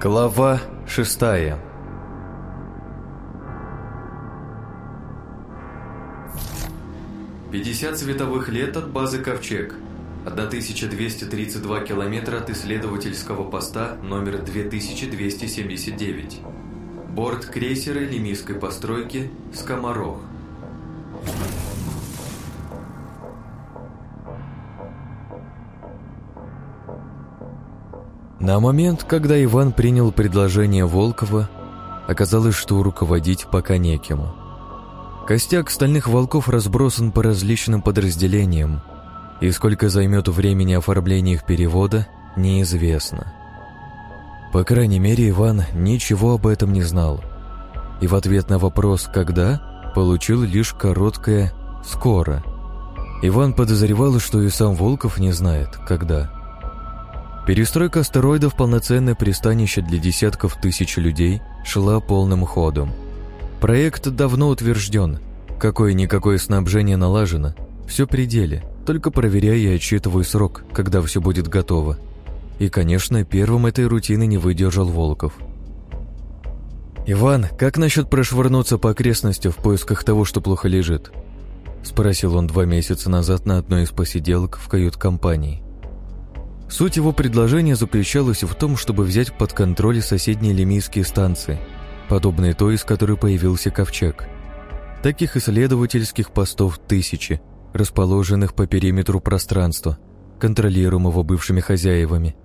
Глава шестая Пятьдесят световых лет от базы «Ковчег». 1232 километра от исследовательского поста номер 2279. Борт крейсера лимийской постройки «Скоморох». На момент, когда Иван принял предложение Волкова, оказалось, что руководить пока неким. Костяк стальных волков разбросан по различным подразделениям, и сколько займет времени оформления их перевода, неизвестно. По крайней мере, Иван ничего об этом не знал. И в ответ на вопрос «когда» получил лишь короткое «скоро». Иван подозревал, что и сам Волков не знает, когда. Перестройка астероидов в полноценное пристанище для десятков тысяч людей шла полным ходом. Проект давно утвержден, какое-никакое снабжение налажено, все при деле, только проверяя и отчитываю срок, когда все будет готово. И, конечно, первым этой рутины не выдержал Волков. «Иван, как насчет прошвырнуться по окрестностям в поисках того, что плохо лежит?» Спросил он два месяца назад на одной из посиделок в кают-компании. Суть его предложения заключалась в том, чтобы взять под контроль соседние лимийские станции, подобные той, из которой появился ковчег. Таких исследовательских постов тысячи, расположенных по периметру пространства, контролируемого бывшими хозяевами,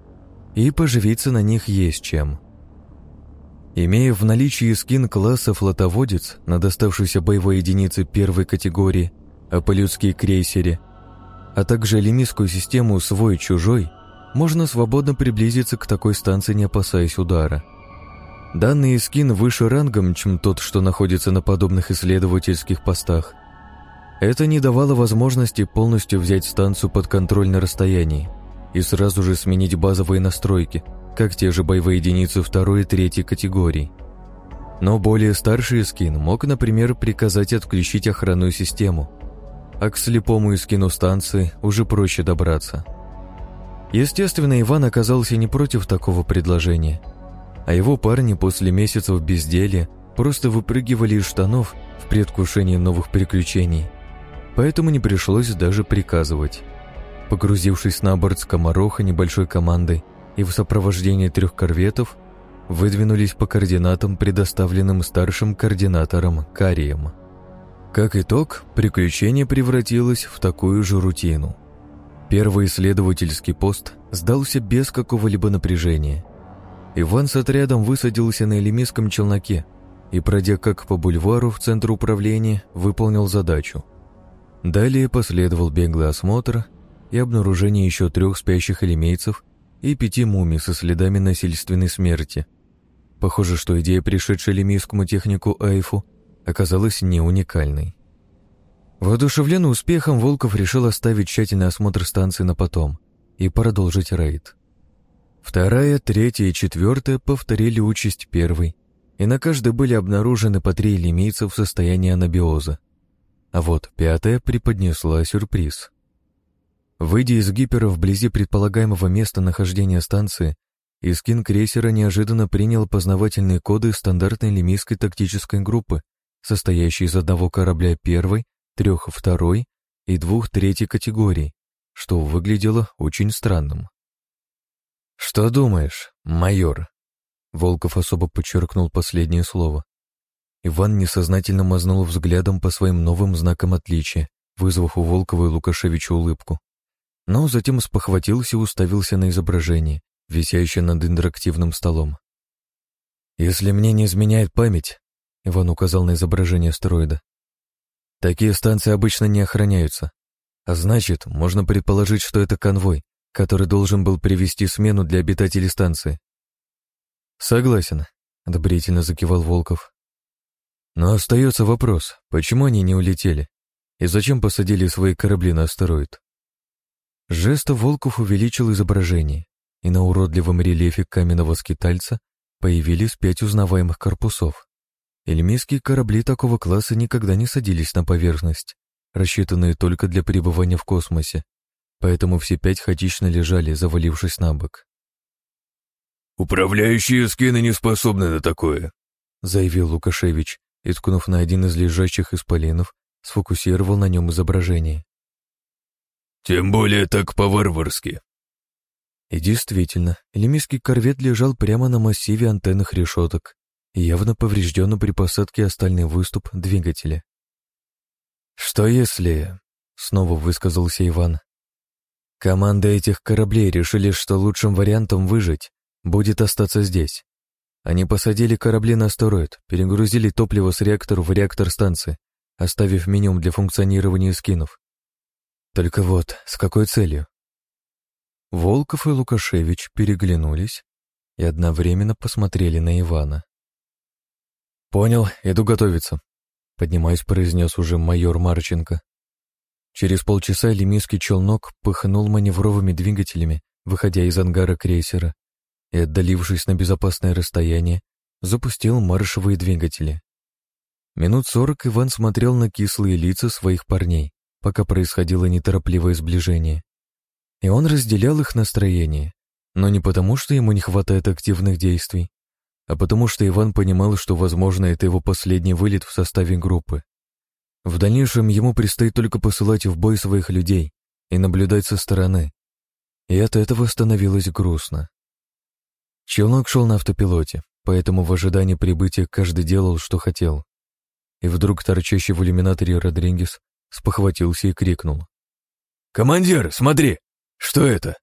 и поживиться на них есть чем. Имея в наличии скин класса флотоводец на доставшейся боевой единице первой категории, а по-людски крейсере, а также лимийскую систему «свой-чужой», можно свободно приблизиться к такой станции, не опасаясь удара. Данный скин выше рангом, чем тот, что находится на подобных исследовательских постах. Это не давало возможности полностью взять станцию под контроль на расстоянии и сразу же сменить базовые настройки, как те же боевые единицы второй и третьей категорий. Но более старший скин мог, например, приказать отключить охранную систему, а к слепому скину станции уже проще добраться – Естественно, Иван оказался не против такого предложения, а его парни после месяцев безделья просто выпрыгивали из штанов в предвкушении новых приключений, поэтому не пришлось даже приказывать. Погрузившись на борт скомороха небольшой командой и в сопровождении трех корветов, выдвинулись по координатам, предоставленным старшим координатором Карием. Как итог, приключение превратилось в такую же рутину – Первый исследовательский пост сдался без какого-либо напряжения. Иван с отрядом высадился на элемистском челноке и, пройдя как по бульвару в центр управления, выполнил задачу. Далее последовал беглый осмотр и обнаружение еще трех спящих элемейцев и пяти мумий со следами насильственной смерти. Похоже, что идея, пришедшая лемийскому технику Айфу, оказалась не уникальной. Воодушевленный успехом, Волков решил оставить тщательный осмотр станции на потом и продолжить рейд. Вторая, третья и четвертая повторили участь первой, и на каждой были обнаружены по три лимийца в состоянии анабиоза. А вот пятая преподнесла сюрприз. Выйдя из гипера вблизи предполагаемого места нахождения станции, Искин крейсера неожиданно принял познавательные коды стандартной лимийской тактической группы, состоящей из одного корабля первой трех второй и двух третьей категорий, что выглядело очень странным. «Что думаешь, майор?» Волков особо подчеркнул последнее слово. Иван несознательно мазнул взглядом по своим новым знакам отличия, вызвав у Волкова и Лукашевича улыбку. Но затем спохватился и уставился на изображение, висящее над интерактивным столом. «Если мне не изменяет память», — Иван указал на изображение астероида, Такие станции обычно не охраняются. А значит, можно предположить, что это конвой, который должен был привести смену для обитателей станции. Согласен, одобрительно закивал Волков. Но остается вопрос, почему они не улетели? И зачем посадили свои корабли на астероид? Жестом Волков увеличил изображение, и на уродливом рельефе каменного скитальца появились пять узнаваемых корпусов. Эльмийские корабли такого класса никогда не садились на поверхность, рассчитанные только для пребывания в космосе, поэтому все пять хаотично лежали, завалившись на бок. «Управляющие скины не способны на такое», — заявил Лукашевич и, ткнув на один из лежащих исполинов, сфокусировал на нем изображение. «Тем более так по-варварски». И действительно, лемийский корвет лежал прямо на массиве антенных решеток, явно поврежденный при посадке остальный выступ двигателя. «Что если...» — снова высказался Иван. «Команда этих кораблей решили, что лучшим вариантом выжить будет остаться здесь. Они посадили корабли на астероид, перегрузили топливо с реактора в реактор станции, оставив минимум для функционирования скинов. Только вот, с какой целью? Волков и Лукашевич переглянулись и одновременно посмотрели на Ивана. «Понял, иду готовиться», — поднимаясь, произнес уже майор Марченко. Через полчаса лемийский челнок пыхнул маневровыми двигателями, выходя из ангара крейсера, и, отдалившись на безопасное расстояние, запустил маршевые двигатели. Минут сорок Иван смотрел на кислые лица своих парней, пока происходило неторопливое сближение. И он разделял их настроение, но не потому, что ему не хватает активных действий, а потому что Иван понимал, что, возможно, это его последний вылет в составе группы. В дальнейшем ему предстоит только посылать в бой своих людей и наблюдать со стороны. И от этого становилось грустно. Челнок шел на автопилоте, поэтому в ожидании прибытия каждый делал, что хотел. И вдруг торчащий в иллюминаторе Родригес спохватился и крикнул. «Командир, смотри! Что это?»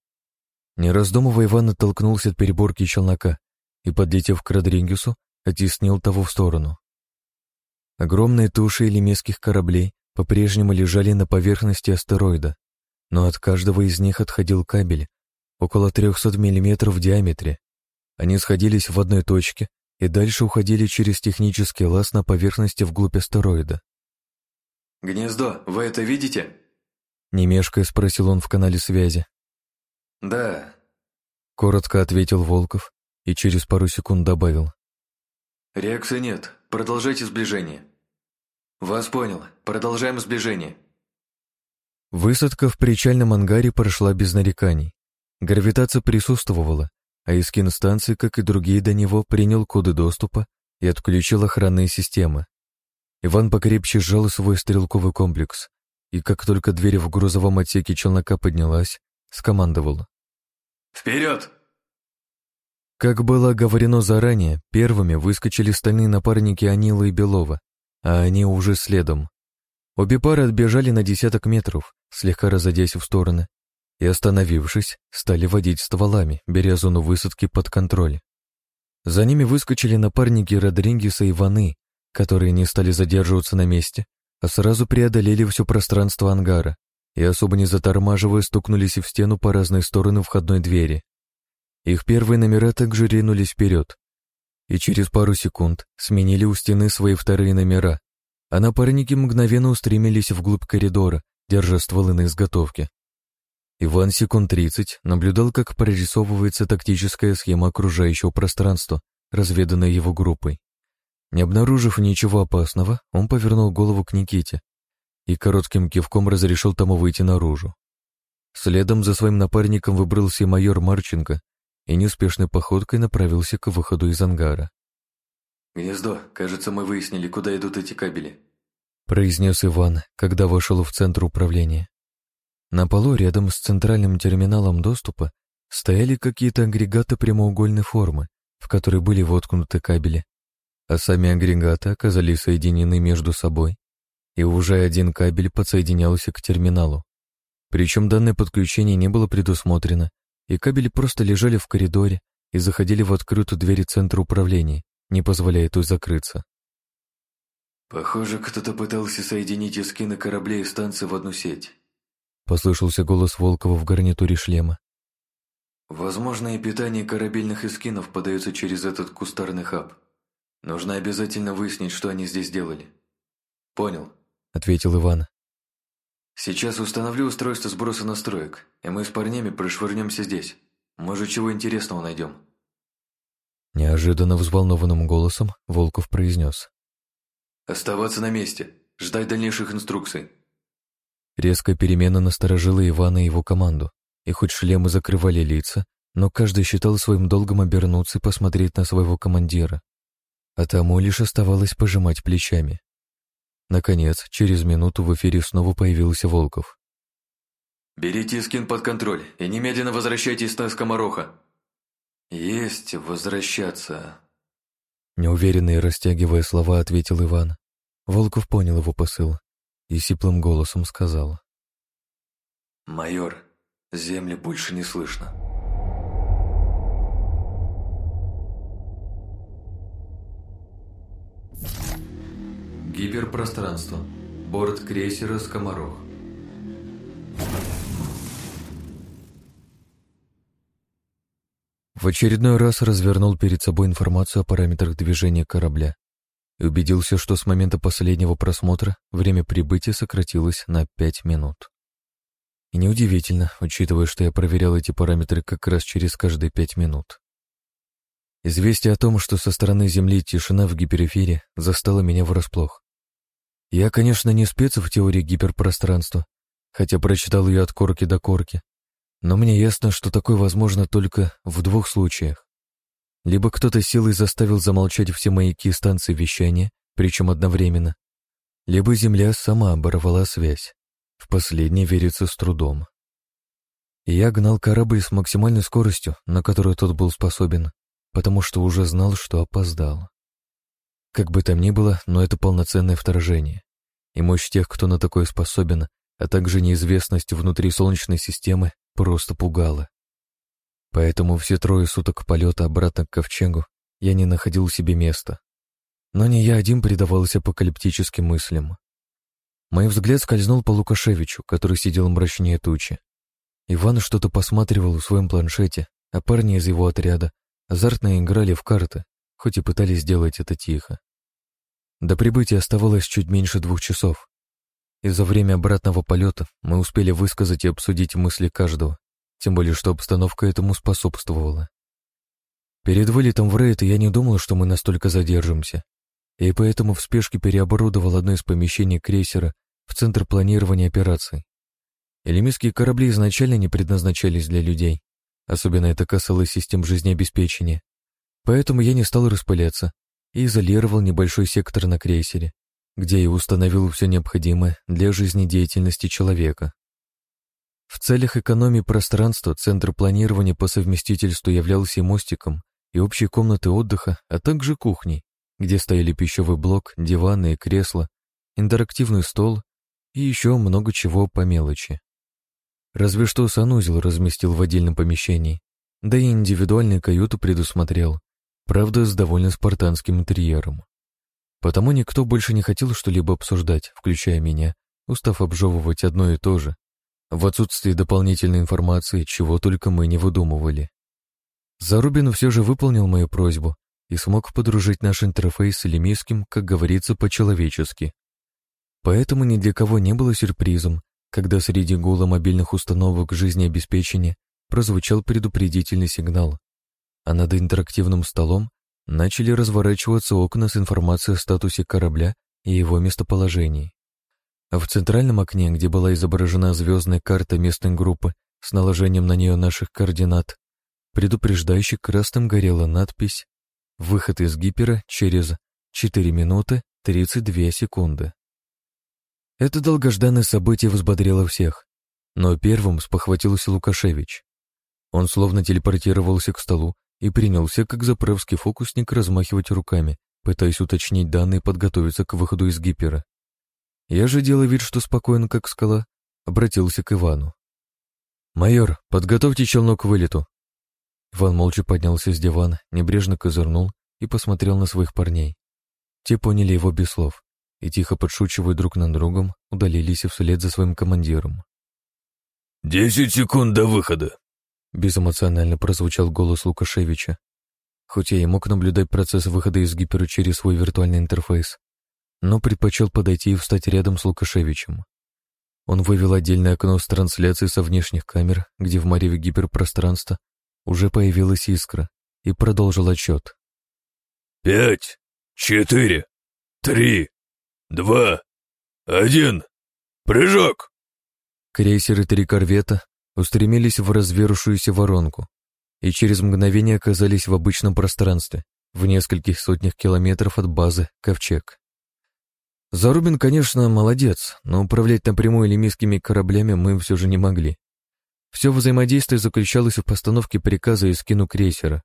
Не раздумывая, Иван оттолкнулся от переборки челнока и, подлетев к Родригесу, оттеснил того в сторону. Огромные туши лемесских кораблей по-прежнему лежали на поверхности астероида, но от каждого из них отходил кабель около 300 мм в диаметре, они сходились в одной точке и дальше уходили через технический лаз на поверхности вглубь астероида. «Гнездо, вы это видите?» Не мешкая спросил он в канале связи. «Да», — коротко ответил Волков и через пару секунд добавил. «Реакции нет. Продолжайте сближение». «Вас понял. Продолжаем сближение». Высадка в причальном ангаре прошла без нареканий. Гравитация присутствовала, а Искин станции, как и другие до него, принял коды доступа и отключил охранные системы. Иван покрепче сжал свой стрелковый комплекс, и как только дверь в грузовом отсеке челнока поднялась, скомандовал. «Вперед!» Как было оговорено заранее, первыми выскочили стальные напарники Анила и Белова, а они уже следом. Обе пары отбежали на десяток метров, слегка разойдясь в стороны, и, остановившись, стали водить стволами, беря зону высадки под контроль. За ними выскочили напарники Родрингеса и Ваны, которые не стали задерживаться на месте, а сразу преодолели все пространство ангара и, особо не затормаживая, стукнулись в стену по разные стороны входной двери. Их первые номера также ринулись вперед, и через пару секунд сменили у стены свои вторые номера, а напарники мгновенно устремились вглубь коридора, держа стволы на изготовке. Иван секунд тридцать наблюдал, как прорисовывается тактическая схема окружающего пространства, разведанная его группой. Не обнаружив ничего опасного, он повернул голову к Никите и коротким кивком разрешил тому выйти наружу. Следом за своим напарником выбрался майор Марченко и неспешной походкой направился к выходу из ангара. «Гнездо, кажется, мы выяснили, куда идут эти кабели», произнес Иван, когда вошел в центр управления. На полу рядом с центральным терминалом доступа стояли какие-то агрегаты прямоугольной формы, в которые были воткнуты кабели, а сами агрегаты оказались соединены между собой, и уже один кабель подсоединялся к терминалу. Причем данное подключение не было предусмотрено, и кабели просто лежали в коридоре и заходили в открытую дверь центра управления, не позволяя той закрыться. «Похоже, кто-то пытался соединить эскины кораблей и станции в одну сеть», Послышался голос Волкова в гарнитуре шлема. Возможно, и питание корабельных эскинов подается через этот кустарный хаб. Нужно обязательно выяснить, что они здесь делали. Понял, ответил Иван. Сейчас установлю устройство сброса настроек, и мы с парнями прошвырнемся здесь. Может, чего интересного найдем. Неожиданно взволнованным голосом Волков произнес. «Оставаться на месте, ждать дальнейших инструкций». Резкая перемена насторожила Ивана и его команду, и хоть шлемы закрывали лица, но каждый считал своим долгом обернуться и посмотреть на своего командира. А тому лишь оставалось пожимать плечами. Наконец, через минуту в эфире снова появился Волков. «Берите скин под контроль и немедленно возвращайтесь на скомороха». «Есть возвращаться», Неуверенно и растягивая слова, ответил Иван. Волков понял его посыл и сиплым голосом сказал. «Майор, земли больше не слышно». Гиперпространство. Борт крейсера «Скоморох». В очередной раз развернул перед собой информацию о параметрах движения корабля и убедился, что с момента последнего просмотра время прибытия сократилось на 5 минут. И неудивительно, учитывая, что я проверял эти параметры как раз через каждые 5 минут. Известие о том, что со стороны Земли тишина в гиперэфире, застало меня врасплох. Я, конечно, не спец в теории гиперпространства, хотя прочитал ее от корки до корки, но мне ясно, что такое возможно только в двух случаях. Либо кто-то силой заставил замолчать все маяки и станции вещания, причем одновременно, либо Земля сама оборвала связь. В последнее верится с трудом. И я гнал корабль с максимальной скоростью, на которую тот был способен, потому что уже знал, что опоздал. Как бы там ни было, но это полноценное вторжение. И мощь тех, кто на такое способен, а также неизвестность внутри Солнечной системы просто пугала. Поэтому все трое суток полета обратно к ковчегу я не находил себе места. Но не я один предавался апокалиптическим мыслям. Мой взгляд скользнул по Лукашевичу, который сидел мрачнее тучи. Иван что-то посматривал в своем планшете, а парни из его отряда азартно играли в карты, хоть и пытались сделать это тихо. До прибытия оставалось чуть меньше двух часов, и за время обратного полета мы успели высказать и обсудить мысли каждого, тем более что обстановка этому способствовала. Перед вылетом в рейд я не думал, что мы настолько задержимся, и поэтому в спешке переоборудовал одно из помещений крейсера в центр планирования операций. Элемистские корабли изначально не предназначались для людей, особенно это касалось систем жизнеобеспечения, поэтому я не стал распыляться и изолировал небольшой сектор на крейсере, где и установил все необходимое для жизнедеятельности человека. В целях экономии пространства Центр планирования по совместительству являлся и мостиком, и общей комнатой отдыха, а также кухней, где стояли пищевой блок, диваны и кресла, интерактивный стол и еще много чего по мелочи. Разве что санузел разместил в отдельном помещении, да и индивидуальную каюту предусмотрел, правда, с довольно спартанским интерьером. Потому никто больше не хотел что-либо обсуждать, включая меня, устав обжевывать одно и то же, в отсутствии дополнительной информации, чего только мы не выдумывали. Зарубин все же выполнил мою просьбу и смог подружить наш интерфейс с Лемийским, как говорится, по-человечески. Поэтому ни для кого не было сюрпризом, когда среди гула мобильных установок жизнеобеспечения прозвучал предупредительный сигнал, а над интерактивным столом начали разворачиваться окна с информацией о статусе корабля и его местоположении. В центральном окне, где была изображена звездная карта местной группы с наложением на нее наших координат, предупреждающе красным горела надпись «Выход из гипера через 4 минуты 32 секунды». Это долгожданное событие взбодрило всех, но первым спохватился Лукашевич. Он словно телепортировался к столу и принялся, как заправский фокусник, размахивать руками, пытаясь уточнить данные и подготовиться к выходу из гипера. Я же, делая вид, что спокойно, как скала, обратился к Ивану. «Майор, подготовьте челнок к вылету». Иван молча поднялся с дивана, небрежно козырнул и посмотрел на своих парней. Те поняли его без слов и, тихо подшучивая друг над другом, удалились вслед за своим командиром. «Десять секунд до выхода», Безэмоционально прозвучал голос Лукашевича. Хоть я и мог наблюдать процесс выхода из гипера через свой виртуальный интерфейс, но предпочел подойти и встать рядом с Лукашевичем. Он вывел отдельное окно с трансляцией со внешних камер, где в мареве гиперпространства уже появилась искра, и продолжил отчет. «Пять, четыре, три, два, один, прыжок!» Крейсеры три корвета устремились в развершуюся воронку. и через мгновение оказались в обычном пространстве, в нескольких сотнях километров от базы «Ковчег». Зарубин, конечно, молодец, но управлять напрямую лимийскими кораблями мы все же не могли. Все взаимодействие заключалось в постановке приказа и скину крейсера,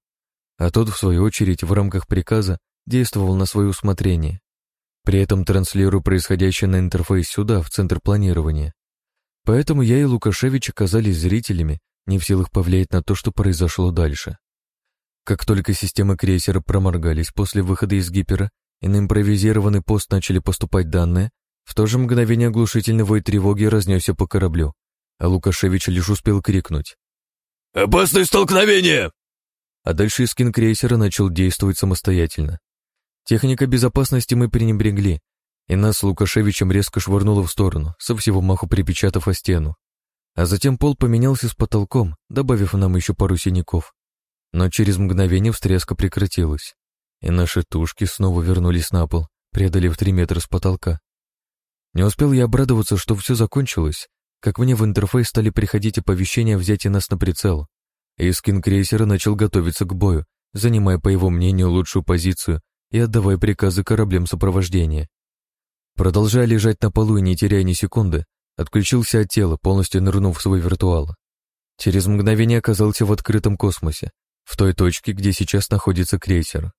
а тот, в свою очередь, в рамках приказа действовал на свое усмотрение. При этом транслирую происходящее на интерфейс сюда, в центр планирования. Поэтому я и Лукашевич оказались зрителями, не в силах повлиять на то, что произошло дальше. Как только системы крейсера проморгались после выхода из гипера и на импровизированный пост начали поступать данные, в то же мгновение оглушительный вой тревоги разнесся по кораблю, а Лукашевич лишь успел крикнуть. «Опасное столкновение!» А дальше Искин крейсера начал действовать самостоятельно. Техника безопасности мы пренебрегли, и нас с Лукашевичем резко швырнуло в сторону, со всего маху припечатав о стену. А затем пол поменялся с потолком, добавив нам еще пару синяков. Но через мгновение встряска прекратилась, и наши тушки снова вернулись на пол, преодолев три метра с потолка. Не успел я обрадоваться, что все закончилось, как мне в интерфейс стали приходить оповещения о взятии нас на прицел. И скин крейсера начал готовиться к бою, занимая, по его мнению, лучшую позицию и отдавая приказы кораблям сопровождения. Продолжая лежать на полу и не теряя ни секунды, отключился от тела, полностью нырнув в свой виртуал. Через мгновение оказался в открытом космосе, в той точке, где сейчас находится крейсер.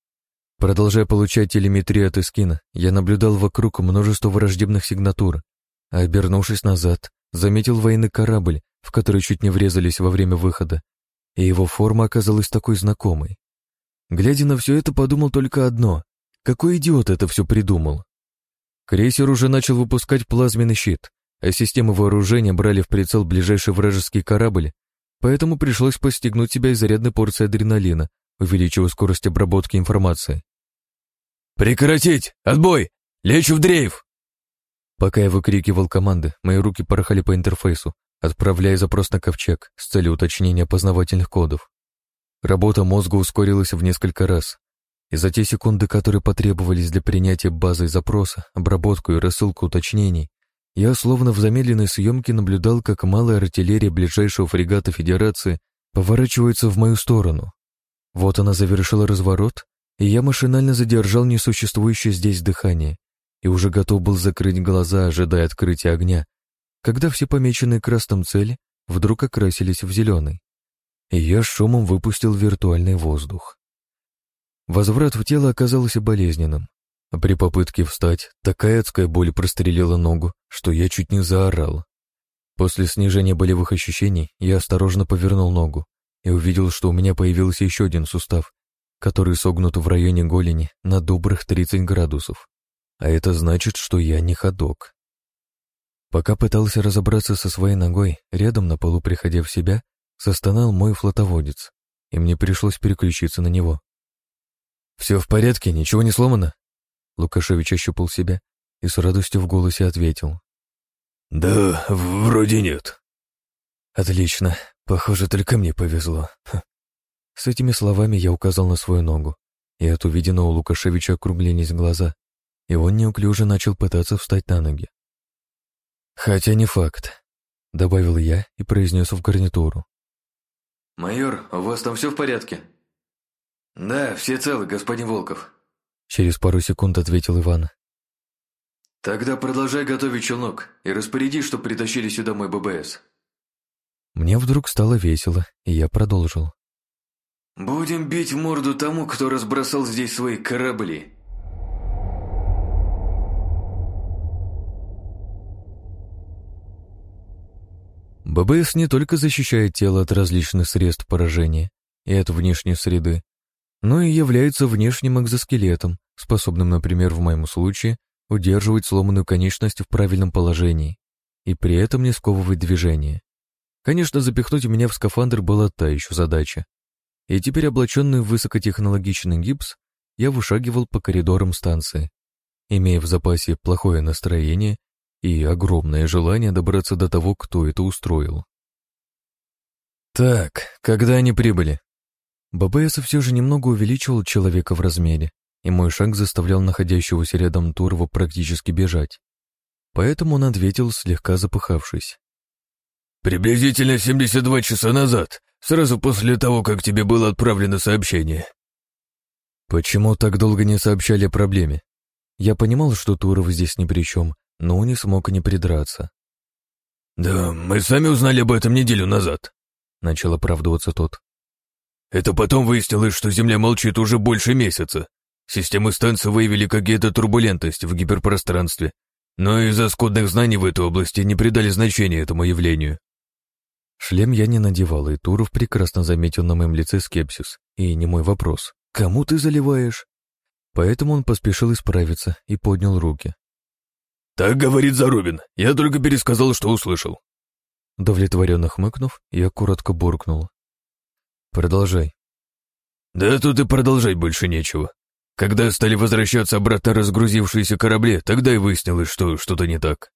Продолжая получать телеметрию от Эскина, я наблюдал вокруг множество враждебных сигнатур, а обернувшись назад, заметил военный корабль, в который чуть не врезались во время выхода, и его форма оказалась такой знакомой. Глядя на все это, подумал только одно — какой идиот это все придумал? Крейсер уже начал выпускать плазменный щит, а системы вооружения брали в прицел ближайший вражеский корабль, поэтому пришлось постигнуть себя изрядной порцией адреналина, увеличивая скорость обработки информации. «Прекратить! Отбой! Лечу в дрейф!» Пока я выкрикивал команды, мои руки порхали по интерфейсу, отправляя запрос на ковчег с целью уточнения опознавательных кодов. Работа мозга ускорилась в несколько раз, и за те секунды, которые потребовались для принятия базы запроса, обработку и рассылку уточнений, я словно в замедленной съемке наблюдал, как малая артиллерия ближайшего фрегата Федерации поворачивается в мою сторону. Вот она завершила разворот, и я машинально задержал несуществующее здесь дыхание и уже готов был закрыть глаза, ожидая открытия огня, когда все помеченные красным цели вдруг окрасились в зеленый. И я шумом выпустил виртуальный воздух. Возврат в тело оказался болезненным, а при попытке встать такая адская боль прострелила ногу, что я чуть не заорал. После снижения болевых ощущений я осторожно повернул ногу и увидел, что у меня появился еще один сустав, который согнут в районе голени на добрых 30 градусов. А это значит, что я не ходок. Пока пытался разобраться со своей ногой, рядом на полу, приходя в себя, состонал мой флотоводец, и мне пришлось переключиться на него. «Все в порядке, ничего не сломано?» Лукашевич ощупал себя и с радостью в голосе ответил. «Да, вроде нет». «Отлично. Похоже, только мне повезло». С этими словами я указал на свою ногу, и от увиденного у Лукашевича округлились глаза, и он неуклюже начал пытаться встать на ноги. «Хотя не факт», — добавил я и произнес в гарнитуру. «Майор, у вас там все в порядке?» «Да, все целы, господин Волков», — через пару секунд ответил Иван. «Тогда продолжай готовить челнок и распоряди, чтобы притащили сюда мой ББС». Мне вдруг стало весело, и я продолжил. «Будем бить в морду тому, кто разбросал здесь свои корабли», ББС не только защищает тело от различных средств поражения и от внешней среды, но и является внешним экзоскелетом, способным, например, в моем случае, удерживать сломанную конечность в правильном положении и при этом не сковывать движение. Конечно, запихнуть меня в скафандр была та еще задача. И теперь, облаченный в высокотехнологичный гипс, я вышагивал по коридорам станции, имея в запасе плохое настроение и огромное желание добраться до того, кто это устроил. Так, когда они прибыли? ББС все же немного увеличивал человека в размере, и мой шаг заставлял находящегося рядом Турова практически бежать. Поэтому он ответил, слегка запыхавшись. «Приблизительно 72 часа назад Сразу после того, как тебе было отправлено сообщение». Почему так долго не сообщали о проблеме? Я понимал, что Туров здесь ни при чем, но не смог не придраться. «Да, мы сами узнали об этом неделю назад», — начал оправдываться тот. «Это потом выяснилось, что Земля молчит уже больше месяца. Системы станции выявили какие-то турбулентности в гиперпространстве, но из-за скудных знаний в этой области не придали значения этому явлению. Шлем я не надевал, и Туров прекрасно заметил на моем лице скепсис. И не мой вопрос. «Кому ты заливаешь?» Поэтому он поспешил исправиться и поднял руки. «Так говорит Зарубин. Я только пересказал, что услышал». Удовлетворенно хмыкнув, я коротко буркнул. «Продолжай». «Да тут и продолжать больше нечего. Когда стали возвращаться обратно разгрузившиеся корабли, тогда и выяснилось, что что-то не так».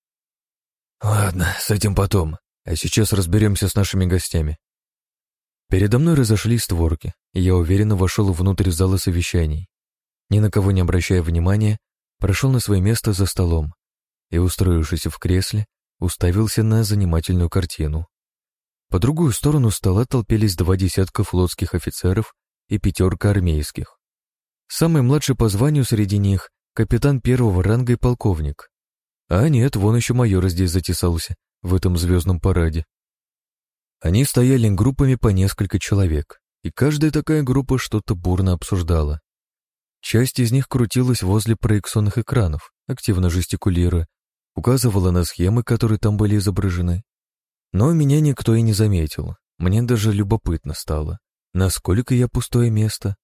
«Ладно, с этим потом. А сейчас разберемся с нашими гостями. Передо мной разошлись створки, и я уверенно вошел внутрь зала совещаний. Ни на кого не обращая внимания, прошел на свое место за столом и, устроившись в кресле, уставился на занимательную картину. По другую сторону стола толпились два десятка флотских офицеров и пятерка армейских. Самый младший по званию среди них — капитан первого ранга и полковник. А нет, вон еще майор здесь затесался, в этом звездном параде. Они стояли группами по несколько человек, и каждая такая группа что-то бурно обсуждала. Часть из них крутилась возле проекционных экранов, активно жестикулируя, указывала на схемы, которые там были изображены. Но меня никто и не заметил. Мне даже любопытно стало, насколько я пустое место.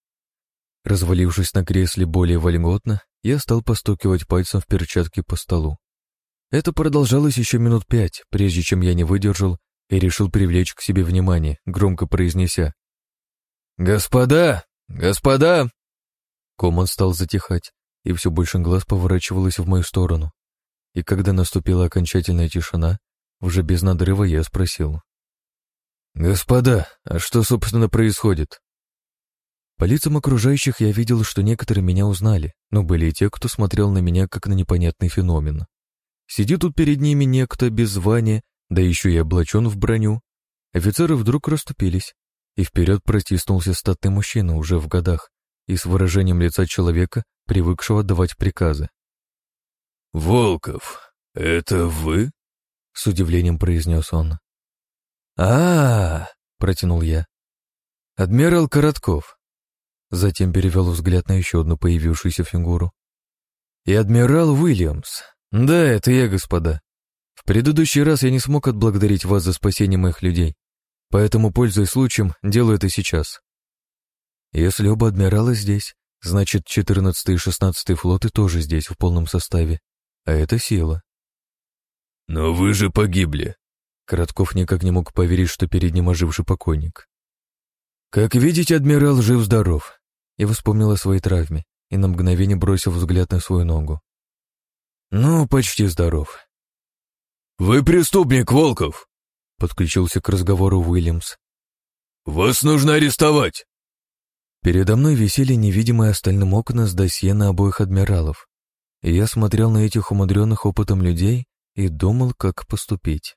Развалившись на кресле более вольготно, я стал постукивать пальцем в перчатке по столу. Это продолжалось еще минут пять, прежде чем я не выдержал и решил привлечь к себе внимание, громко произнеся. «Господа! Господа!» Коман стал затихать, и все больше глаз поворачивалось в мою сторону. И когда наступила окончательная тишина, уже без надрыва я спросил. «Господа, а что, собственно, происходит?» По лицам окружающих я видел, что некоторые меня узнали, но были и те, кто смотрел на меня как на непонятный феномен. Сидит тут перед ними некто без звания, да еще и облачен в броню. Офицеры вдруг расступились, и вперед протиснулся статный мужчина уже в годах и с выражением лица человека, привыкшего давать приказы. «Волков, это вы?» — с удивлением произнес он. а, -а, -а протянул я. «Адмирал Коротков». Затем перевел взгляд на еще одну появившуюся фигуру. «И адмирал Уильямс, «Да, это я, господа. В предыдущий раз я не смог отблагодарить вас за спасение моих людей, поэтому, пользуясь случаем, делаю это сейчас. Если оба адмирала здесь, значит, 14 и 16 флоты тоже здесь в полном составе, а это сила». «Но вы же погибли», Коротков никак не мог поверить, что перед ним оживший покойник. «Как видите, адмирал жив-здоров». Я вспомнил о своей травме и на мгновение бросил взгляд на свою ногу. «Ну, почти здоров». «Вы преступник, Волков!» — подключился к разговору Уильямс. «Вас нужно арестовать!» Передо мной висели невидимые остальным окна с досье на обоих адмиралов, и я смотрел на этих умудренных опытом людей и думал, как поступить.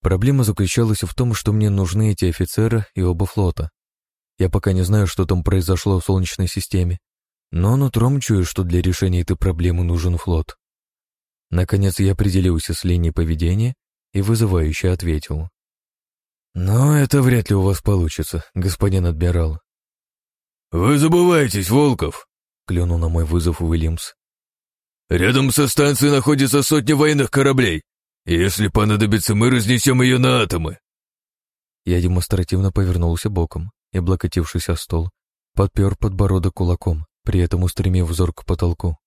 Проблема заключалась в том, что мне нужны эти офицеры и оба флота. Я пока не знаю, что там произошло в Солнечной системе, но нутром чую, что для решения этой проблемы нужен флот. Наконец я определился с линией поведения и вызывающе ответил. «Но это вряд ли у вас получится, господин адмирал». «Вы забываетесь, Волков!» — клюнул на мой вызов Уильямс. «Рядом со станцией находится сотни военных кораблей. Если понадобится, мы разнесем ее на атомы». Я демонстративно повернулся боком и, облокотившись о стол, подпер подбородок кулаком, при этом устремив взор к потолку.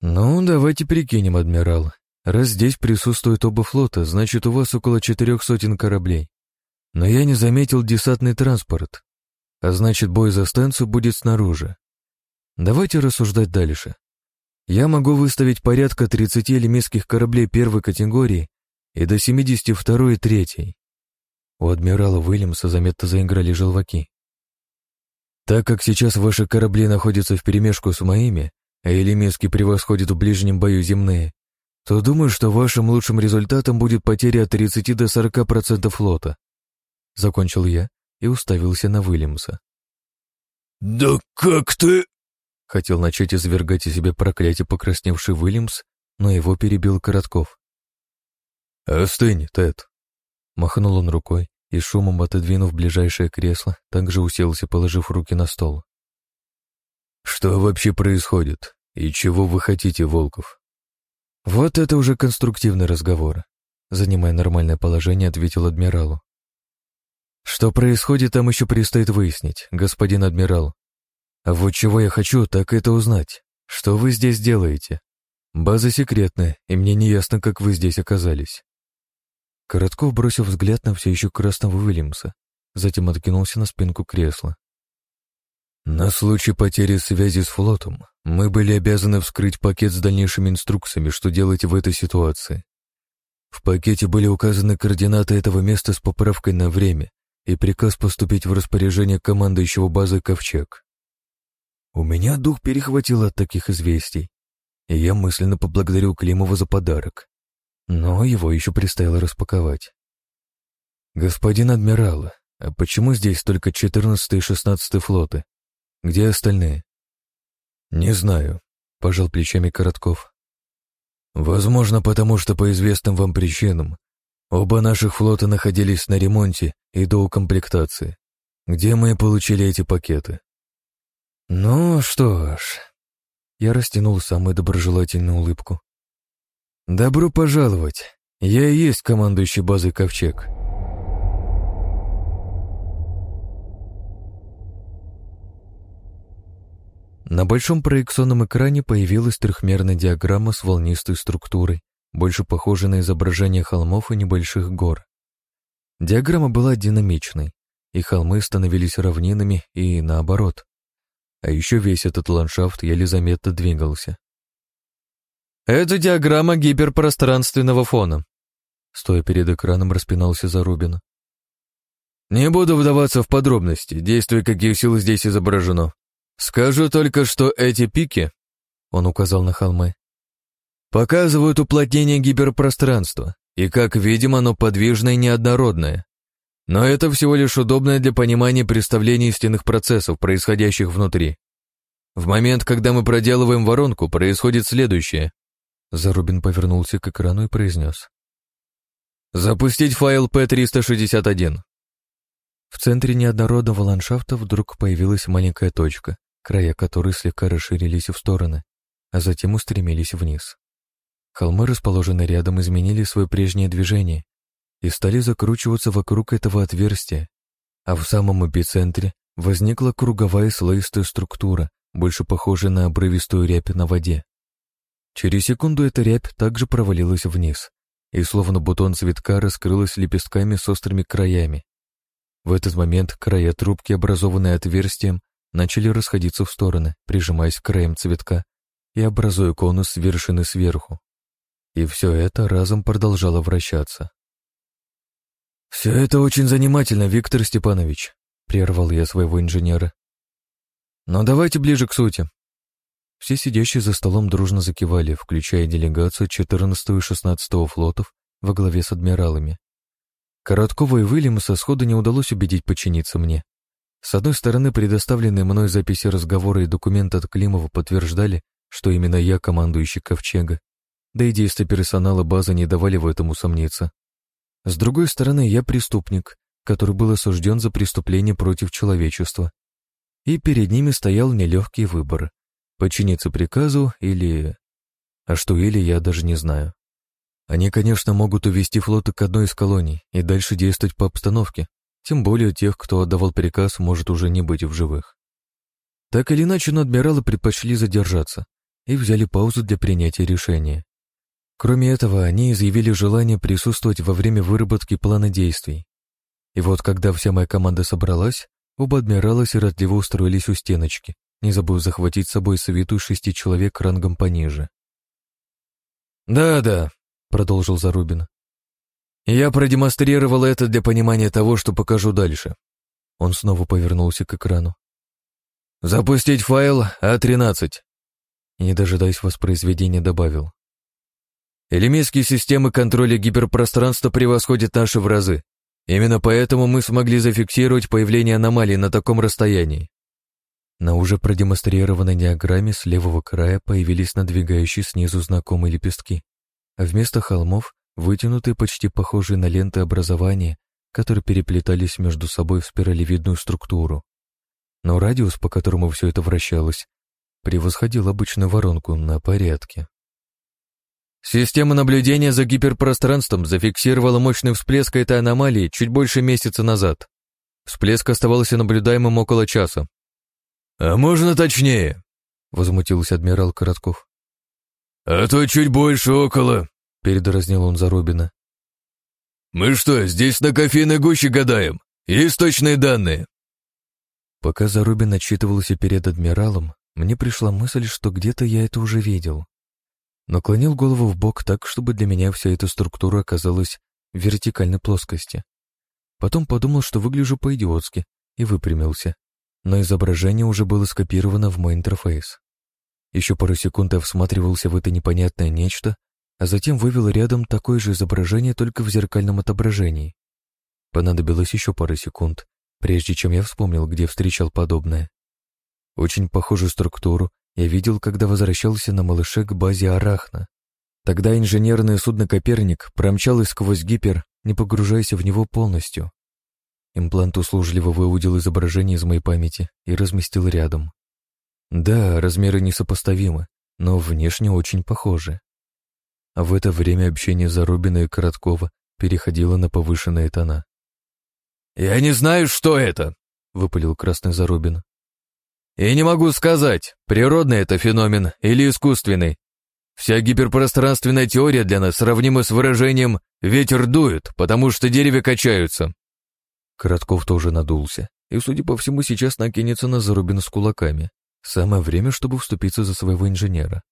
«Ну, давайте перекинем, адмирал. Раз здесь присутствует оба флота, значит, у вас около четырех сотен кораблей. Но я не заметил десантный транспорт, а значит, бой за станцию будет снаружи. Давайте рассуждать дальше. Я могу выставить порядка 30 лемесских кораблей первой категории и до 72 и третьей. У адмирала Уильямса заметно заиграли желваки. Так как сейчас ваши корабли находятся вперемешку с моими, а Елемецкий превосходит в ближнем бою земные, то думаю, что вашим лучшим результатом будет потеря от 30 до 40% флота. закончил я и уставился на Уильямса. «Да как ты...» Хотел начать извергать из себя проклятие покрасневший Уильямс, но его перебил Коротков. «Остынь, Тед!» Махнул он рукой и, шумом отодвинув ближайшее кресло, также уселся, положив руки на стол. «Что вообще происходит? И чего вы хотите, Волков?» «Вот это уже конструктивный разговор», — занимая нормальное положение, ответил адмиралу. «Что происходит, там еще предстоит выяснить, господин адмирал. А вот чего я хочу, так это узнать. Что вы здесь делаете? База секретная, и мне не ясно, как вы здесь оказались». Коротков бросил взгляд на все еще красного Уильямса, затем откинулся на спинку кресла. На случай потери связи с флотом мы были обязаны вскрыть пакет с дальнейшими инструкциями, что делать в этой ситуации. В пакете были указаны координаты этого места с поправкой на время и приказ поступить в распоряжение командующего базы «Ковчег». У меня дух перехватил от таких известий, и я мысленно поблагодарил Климова за подарок. Но его еще предстояло распаковать. «Господин адмирал, а почему здесь только 14 и 16 флоты? Где остальные?» «Не знаю», — пожал плечами Коротков. «Возможно, потому что по известным вам причинам оба наших флота находились на ремонте и до укомплектации. Где мы получили эти пакеты?» «Ну что ж...» Я растянул самую доброжелательную улыбку. «Добро пожаловать! Я и есть командующий базой «Ковчег». На большом проекционном экране появилась трехмерная диаграмма с волнистой структурой, больше похожей на изображение холмов и небольших гор. Диаграмма была динамичной, и холмы становились равнинами и наоборот. А еще весь этот ландшафт еле заметно двигался. «Это диаграмма гиперпространственного фона», стоя перед экраном, распинался Зарубин. «Не буду вдаваться в подробности, действие каких сил здесь изображено. Скажу только, что эти пики, он указал на холмы, показывают уплотнение гиперпространства, и, как видим, оно подвижное и неоднородное. Но это всего лишь удобное для понимания представления истинных процессов, происходящих внутри. В момент, когда мы проделываем воронку, происходит следующее. Зарубин повернулся к экрану и произнес. «Запустить файл P361». В центре неоднородного ландшафта вдруг появилась маленькая точка, края которой слегка расширились в стороны, а затем устремились вниз. Холмы, расположенные рядом, изменили свое прежнее движение и стали закручиваться вокруг этого отверстия, а в самом эпицентре возникла круговая слоистая структура, больше похожая на обрывистую рябь на воде. Через секунду эта рябь также провалилась вниз, и словно бутон цветка раскрылась лепестками с острыми краями. В этот момент края трубки, образованные отверстием, начали расходиться в стороны, прижимаясь к краям цветка и образуя конус с вершины сверху. И все это разом продолжало вращаться. «Все это очень занимательно, Виктор Степанович», — прервал я своего инженера. «Но давайте ближе к сути». Все сидящие за столом дружно закивали, включая делегацию 14 и 16 флотов во главе с адмиралами. Короткова и Уильямса сходу не удалось убедить подчиниться мне, с одной стороны, предоставленные мной записи разговора и документы от Климова подтверждали, что именно я командующий Ковчега, да и действия персонала базы не давали в этом усомниться. С другой стороны, я преступник, который был осужден за преступление против человечества. И перед ними стоял нелегкий выбор — подчиниться приказу или... А что или, я даже не знаю. Они, конечно, могут увести флоты к одной из колоний и дальше действовать по обстановке, тем более тех, кто отдавал приказ, может уже не быть в живых. Так или иначе, но адмиралы предпочли задержаться и взяли паузу для принятия решения. Кроме этого, они изъявили желание присутствовать во время выработки плана действий. И вот когда вся моя команда собралась, оба адмирала сиротливо устроились у стеночки, не забыв захватить с собой свиту шести человек рангом пониже. «Да-да», — продолжил Зарубин, я продемонстрировал это для понимания того, что покажу дальше. Он снова повернулся к экрану. Запустить файл А13. Не дожидаясь воспроизведения, добавил. Элементские системы контроля гиперпространства превосходят наши в разы. Именно поэтому мы смогли зафиксировать появление аномалий на таком расстоянии. На уже продемонстрированной диаграмме с левого края появились надвигающие снизу знакомые лепестки, а вместо холмов вытянутые почти похожие на ленты образования, которые переплетались между собой в спиралевидную структуру. Но радиус, по которому все это вращалось, превосходил обычную воронку на порядке. Система наблюдения за гиперпространством зафиксировала мощный всплеск этой аномалии чуть больше месяца назад. Всплеск оставался наблюдаемым около часа. «А можно точнее?» — возмутился адмирал Коротков. «А то чуть больше около», — передразнил он Зарубина. «Мы что, здесь на кофейной гуще гадаем? Есть точные данные?» Пока Зарубин отчитывался перед адмиралом, мне пришла мысль, что где-то я это уже видел. Наклонил голову в бок так, чтобы для меня вся эта структура оказалась в вертикальной плоскости. Потом подумал, что выгляжу по-идиотски, и выпрямился. Но изображение уже было скопировано в мой интерфейс. Еще пару секунд я всматривался в это непонятное нечто, а затем вывел рядом такое же изображение, только в зеркальном отображении. Понадобилось еще пару секунд, прежде чем я вспомнил, где встречал подобное. Очень похожую структуру я видел, когда возвращался на малыше к базе Арахна. Тогда инженерное судно «Коперник» промчалось сквозь гипер, не погружаясь в него полностью. Имплант услужливо выудил изображение из моей памяти и разместил рядом. Да, размеры несопоставимы, но внешне очень похожи. А в это время общение Зарубина и Короткова переходило на повышенные тона. «Я не знаю, что это!» — выпалил Красный Зарубин. И не могу сказать, природный это феномен или искусственный. Вся гиперпространственная теория для нас сравнима с выражением «ветер дует, потому что деревья качаются». Коротков тоже надулся, и, судя по всему, сейчас накинется на Зарубина с кулаками. Самое время, чтобы вступиться за своего инженера.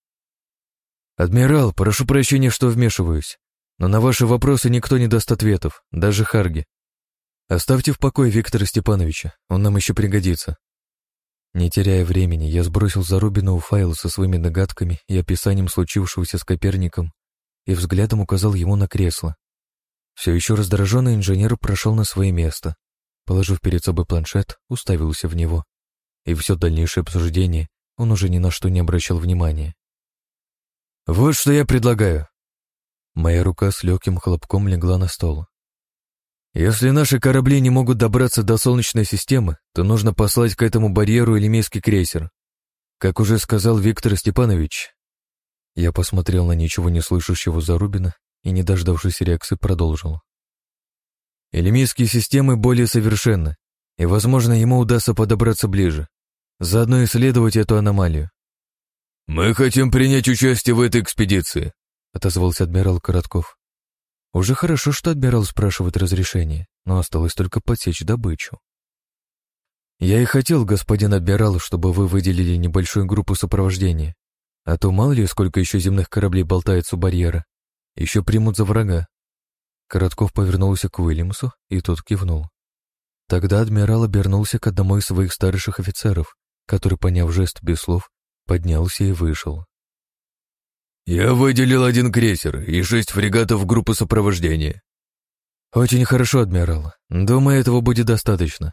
«Адмирал, прошу прощения, что вмешиваюсь, но на ваши вопросы никто не даст ответов, даже Харги. Оставьте в покое Виктора Степановича, он нам еще пригодится. Не теряя времени, я сбросил Зарубину файл со своими догадками и описанием случившегося с Коперником и взглядом указал ему на кресло. Все еще раздраженный инженер прошел на свое место. Положив перед собой планшет, уставился в него. И все дальнейшее обсуждение он уже ни на что не обращал внимания. «Вот что я предлагаю». Моя рука с легким хлопком легла на стол. Если наши корабли не могут добраться до Солнечной системы, то нужно послать к этому барьеру элемейский крейсер. Как уже сказал Виктор Степанович. Я посмотрел на ничего не слышащего Зарубина и, не дождавшись реакции, продолжил. Элемейские системы более совершенны, и, возможно, ему удастся подобраться ближе, заодно исследовать эту аномалию. «Мы хотим принять участие в этой экспедиции», — отозвался адмирал Коротков. Уже хорошо, что адмирал спрашивает разрешение, но осталось только подсечь добычу. Я и хотел, господин адмирал, чтобы вы выделили небольшую группу сопровождения, а то мало ли сколько еще земных кораблей болтается у барьера. Еще примут за врага. Коротков повернулся к Уильямсу, и тот кивнул. Тогда адмирал обернулся к одному из своих старших офицеров, который, поняв жест без слов, поднялся и вышел. «Я выделил один крейсер и шесть фрегатов группы сопровождения». «Очень хорошо, адмирал. Думаю, этого будет достаточно».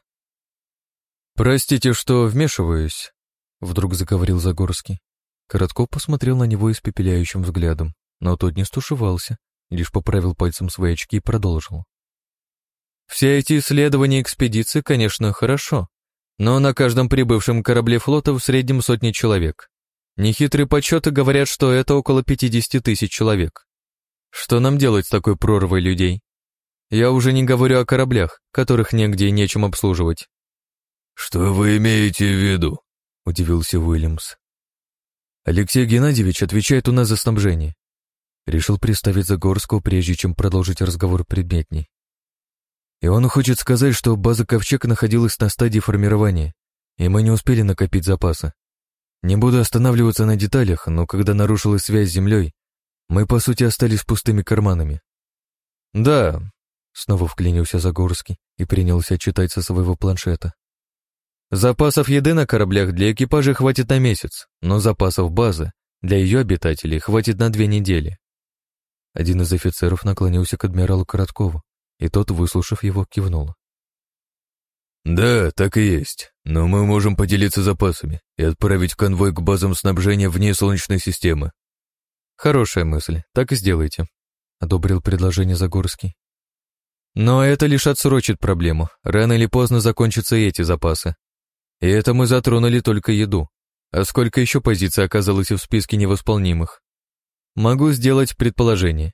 «Простите, что вмешиваюсь», — вдруг заговорил Загорский. Коротков посмотрел на него испепеляющим взглядом, но тот не стушевался, лишь поправил пальцем свои очки и продолжил. «Все эти исследования экспедиции, конечно, хорошо, но на каждом прибывшем корабле флота в среднем сотни человек. Нехитрые подсчеты говорят, что это около 50 тысяч человек. Что нам делать с такой прорвой людей? Я уже не говорю о кораблях, которых негде и нечем обслуживать. «Что вы имеете в виду?» — удивился Уильямс. Алексей Геннадьевич отвечает у нас за снабжение. Решил приставить Загорского, прежде чем продолжить разговор предметней. И он хочет сказать, что база «Ковчег» находилась на стадии формирования, и мы не успели накопить запасы. Не буду останавливаться на деталях, но когда нарушилась связь с Землей, мы, по сути, остались пустыми карманами. Да, снова вклинился Загорский и принялся читать со своего планшета. Запасов еды на кораблях для экипажа хватит на месяц, но запасов базы для ее обитателей хватит на две недели. Один из офицеров наклонился к адмиралу Короткову и тот, выслушав его, кивнул. «Да, так и есть, но мы можем поделиться запасами и отправить конвой к базам снабжения вне Солнечной системы». «Хорошая мысль, так и сделайте», — одобрил предложение Загорский. «Но это лишь отсрочит проблему, рано или поздно закончатся эти запасы. И это мы затронули только еду. А сколько еще позиций оказалось в списке невосполнимых? Могу сделать предположение.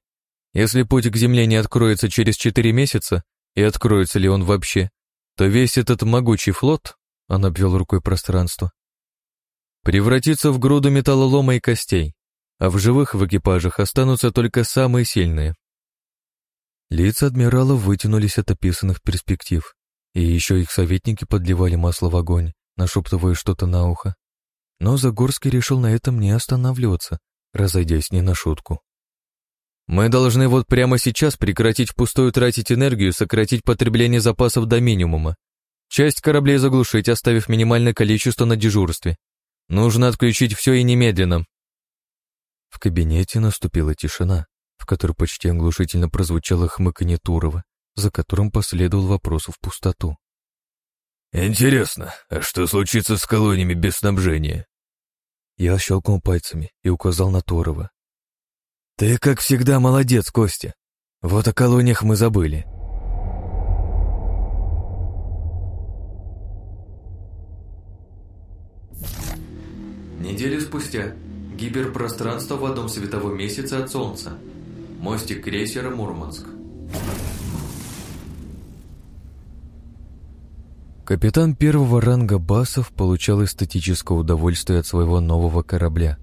Если путь к Земле не откроется через четыре месяца, и откроется ли он вообще, то весь этот могучий флот, он обвел рукой пространство, превратится в груду металлолома и костей, а в живых в экипажах останутся только самые сильные. Лица адмиралов вытянулись от описанных перспектив, и еще их советники подливали масло в огонь, нашептывая что-то на ухо. Но Загорский решил на этом не останавливаться, разойдясь не на шутку. Мы должны вот прямо сейчас прекратить впустую тратить энергию, сократить потребление запасов до минимума. Часть кораблей заглушить, оставив минимальное количество на дежурстве. Нужно отключить все и немедленно. В кабинете наступила тишина, в которой почти оглушительно прозвучало хмыканье Турова, за которым последовал вопрос в пустоту. «Интересно, а что случится с колониями без снабжения?» Я щелкнул пальцами и указал на Турова. «Ты, как всегда, молодец, Костя. Вот о колониях мы забыли». Неделю спустя. Гиперпространство в одном световом месяце от Солнца. Мостик крейсера «Мурманск». Капитан первого ранга Басов получал эстетическое удовольствие от своего нового корабля.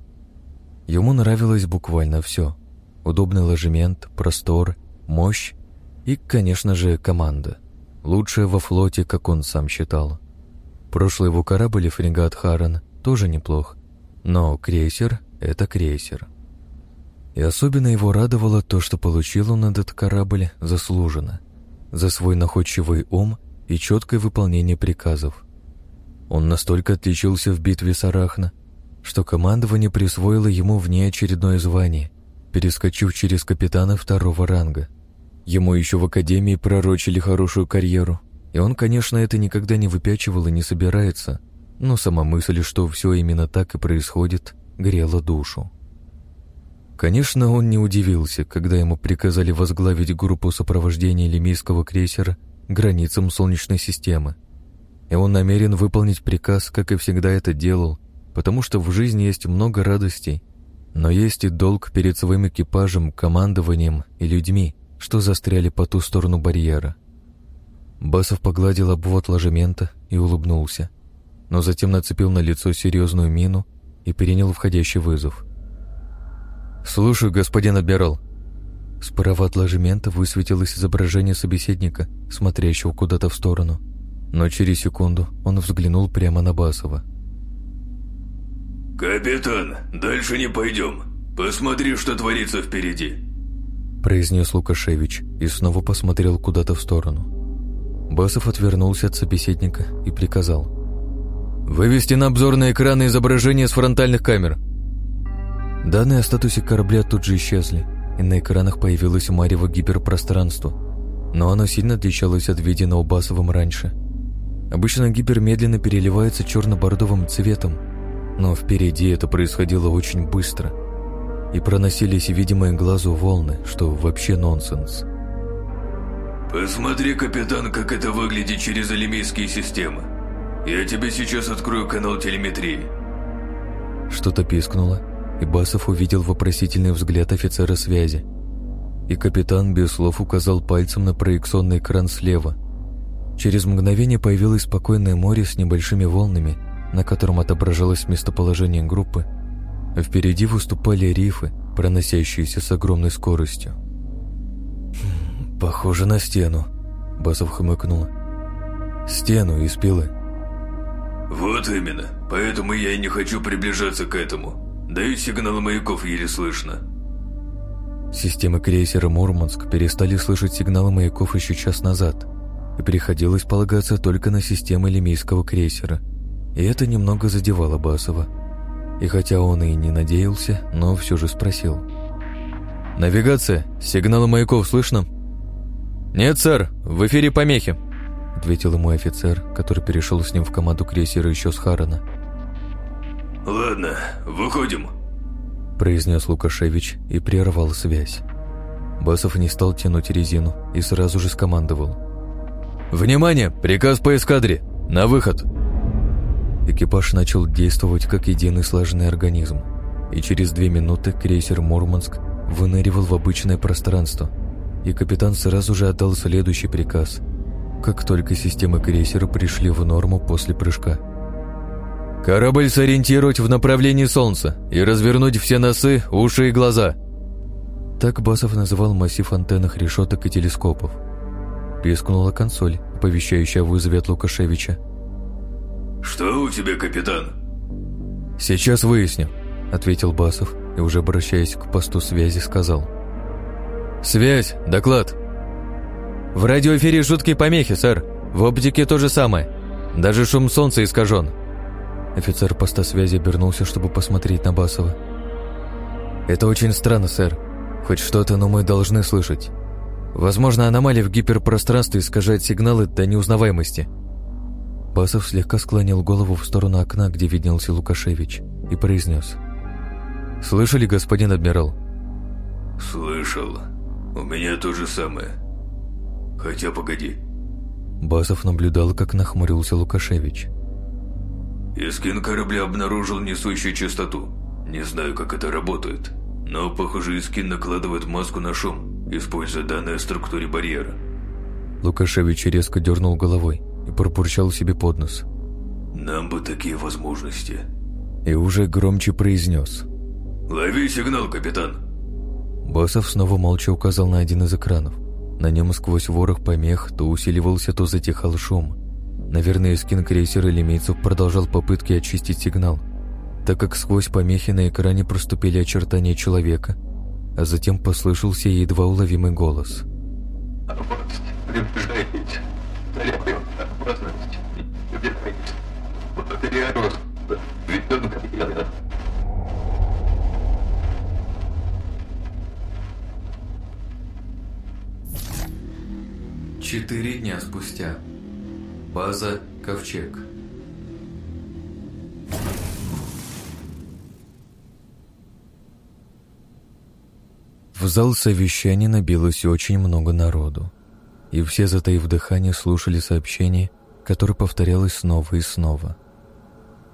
Ему нравилось буквально все удобный ложемент, простор, мощь и, конечно же, команда. Лучшая во флоте, как он сам считал. Прошлый его корабль, фрегат Харан, тоже неплох, но крейсер — это крейсер. И особенно его радовало то, что получил он этот корабль заслуженно, за свой находчивый ум и четкое выполнение приказов. Он настолько отличился в битве с Арахна, что командование присвоило ему внеочередное звание перескочив через капитана второго ранга. Ему еще в академии пророчили хорошую карьеру, и он, конечно, это никогда не выпячивал и не собирается, но сама мысль, что все именно так и происходит, грела душу. Конечно, он не удивился, когда ему приказали возглавить группу сопровождения лимийского крейсера границам Солнечной системы. И он намерен выполнить приказ, как и всегда это делал, потому что в жизни есть много радостей, но есть и долг перед своим экипажем, командованием и людьми, что застряли по ту сторону барьера. Басов погладил обвод ложемента и улыбнулся, но затем нацепил на лицо серьезную мину и перенял входящий вызов. «Слушаю, господин адмирал». Справа от ложемента высветилось изображение собеседника, смотрящего куда-то в сторону, но через секунду он взглянул прямо на Басова. «Капитан, дальше не пойдем. Посмотри, что творится впереди», произнес Лукашевич и снова посмотрел куда-то в сторону. Басов отвернулся от собеседника и приказал. «Вывести на обзорные экраны изображения с фронтальных камер». Данные о статусе корабля тут же исчезли, и на экранах появилось марево гиперпространство, но оно сильно отличалось от виденного Басовым раньше. Обычно гипер медленно переливается черно-бордовым цветом, но впереди это происходило очень быстро, и проносились видимые глазу волны, что вообще нонсенс. «Посмотри, капитан, как это выглядит через алимийские системы. Я тебе сейчас открою канал телеметрии». Что-то пискнуло, и Басов увидел вопросительный взгляд офицера связи. И капитан без слов указал пальцем на проекционный экран слева. Через мгновение появилось спокойное море с небольшими волнами – на котором отображалось местоположение группы, а впереди выступали рифы, проносящиеся с огромной скоростью. «Хм, «Похоже на стену», — Басов хмыкнул. «Стену из пилы». «Вот именно, поэтому я и не хочу приближаться к этому. Даю сигналы маяков еле слышно». Системы крейсера «Мурманск» перестали слышать сигналы маяков еще час назад, и приходилось полагаться только на системы лемийского крейсера — и это немного задевало Басова. И хотя он и не надеялся, но все же спросил. «Навигация, сигналы маяков слышно?» «Нет, сэр, в эфире помехи», — ответил ему офицер, который перешел с ним в команду крейсера еще с Харана. «Ладно, выходим», — произнес Лукашевич и прервал связь. Басов не стал тянуть резину и сразу же скомандовал. «Внимание! Приказ по эскадре! На выход!» Экипаж начал действовать как единый слаженный организм, и через две минуты крейсер «Мурманск» выныривал в обычное пространство — и капитан сразу же отдал следующий приказ, как только системы крейсера пришли в норму после прыжка. «Корабль сориентировать в направлении Солнца и развернуть все носы, уши и глаза!» Так Басов называл массив антеннах, решеток и телескопов. Пискнула консоль, оповещающая о вызове от Лукашевича. «Что у тебя, капитан?» «Сейчас выясню», — ответил Басов и, уже обращаясь к посту связи, сказал — «Связь, доклад». «В радиоэфире жуткие помехи, сэр. В оптике то же самое. Даже шум солнца искажен». Офицер поста связи обернулся, чтобы посмотреть на Басова. «Это очень странно, сэр. Хоть что-то, но мы должны слышать. Возможно, аномалия в гиперпространстве искажает сигналы до неузнаваемости». Басов слегка склонил голову в сторону окна, где виднелся Лукашевич, и произнес. «Слышали, господин адмирал?» «Слышал», «У меня то же самое. Хотя погоди». Басов наблюдал, как нахмурился Лукашевич. «Искин корабля обнаружил несущую частоту. Не знаю, как это работает, но, похоже, Искин накладывает маску на шум, используя данные о структуре барьера». Лукашевич резко дернул головой и пробурчал себе под нос. «Нам бы такие возможности». И уже громче произнес. «Лови сигнал, капитан!» Басов снова молча указал на один из экранов. На нем сквозь ворох помех то усиливался, то затихал шум. Наверное, скин крейсера лимейцев продолжал попытки очистить сигнал, так как сквозь помехи на экране проступили очертания человека, а затем послышался едва уловимый голос. «Опасность! Приближайтесь! Четыре дня спустя. База «Ковчег». В зал совещания набилось очень много народу, и все, затаив дыхание, слушали сообщение, которое повторялось снова и снова.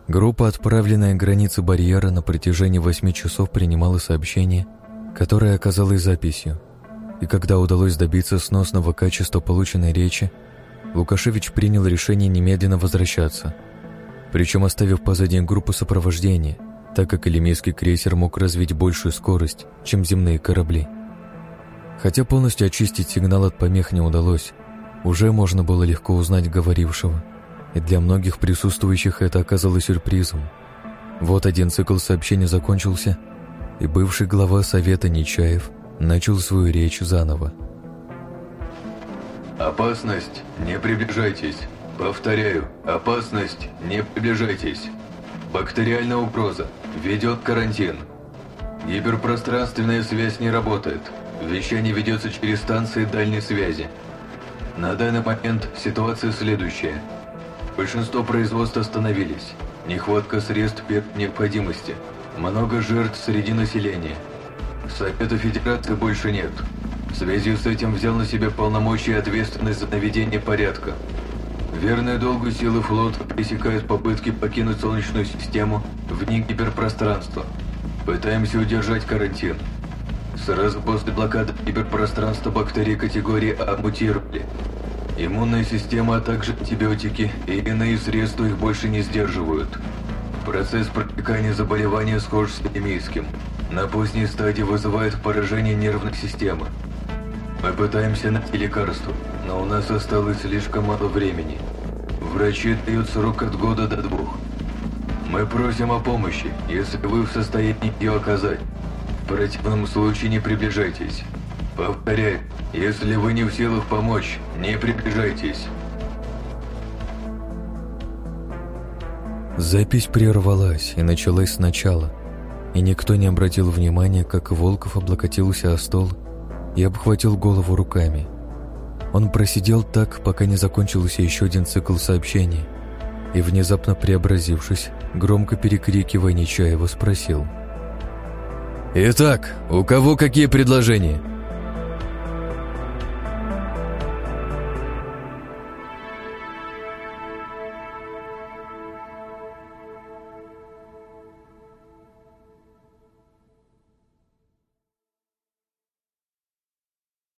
Группа, отправленная к границе барьера на протяжении восьми часов, принимала сообщение, которое оказалось записью – и когда удалось добиться сносного качества полученной речи, Лукашевич принял решение немедленно возвращаться, причем оставив позади группу сопровождения, так как элемейский крейсер мог развить большую скорость, чем земные корабли. Хотя полностью очистить сигнал от помех не удалось, уже можно было легко узнать говорившего, и для многих присутствующих это оказалось сюрпризом. Вот один цикл сообщений закончился, и бывший глава Совета Нечаев – начал свою речь заново. «Опасность, не приближайтесь. Повторяю, опасность, не приближайтесь. Бактериальная угроза, ведет карантин. Гиперпространственная связь не работает. Вещание ведется через станции дальней связи. На данный момент ситуация следующая. Большинство производств остановились. Нехватка средств необходимости. Много жертв среди населения – Совета Федерации больше нет. В связи с этим взял на себя полномочия и ответственность за наведение порядка. Верные долгу силы флот пресекают попытки покинуть Солнечную систему вне гиперпространства. Пытаемся удержать карантин. Сразу после блокады гиперпространства бактерии категории А мутировали. Иммунная система, а также антибиотики и иные средства их больше не сдерживают. Процесс протекания заболевания схож с эпидемийским. На поздней стадии вызывает поражение нервной системы. Мы пытаемся найти лекарство, но у нас осталось слишком мало времени. Врачи дают срок от года до двух. Мы просим о помощи, если вы в состоянии ее оказать. В противном случае не приближайтесь. Повторяю, если вы не в силах помочь, не приближайтесь. Запись прервалась и началась сначала и никто не обратил внимания, как Волков облокотился о стол и обхватил голову руками. Он просидел так, пока не закончился еще один цикл сообщений, и, внезапно преобразившись, громко перекрикивая Нечаева, спросил. «Итак, у кого какие предложения?»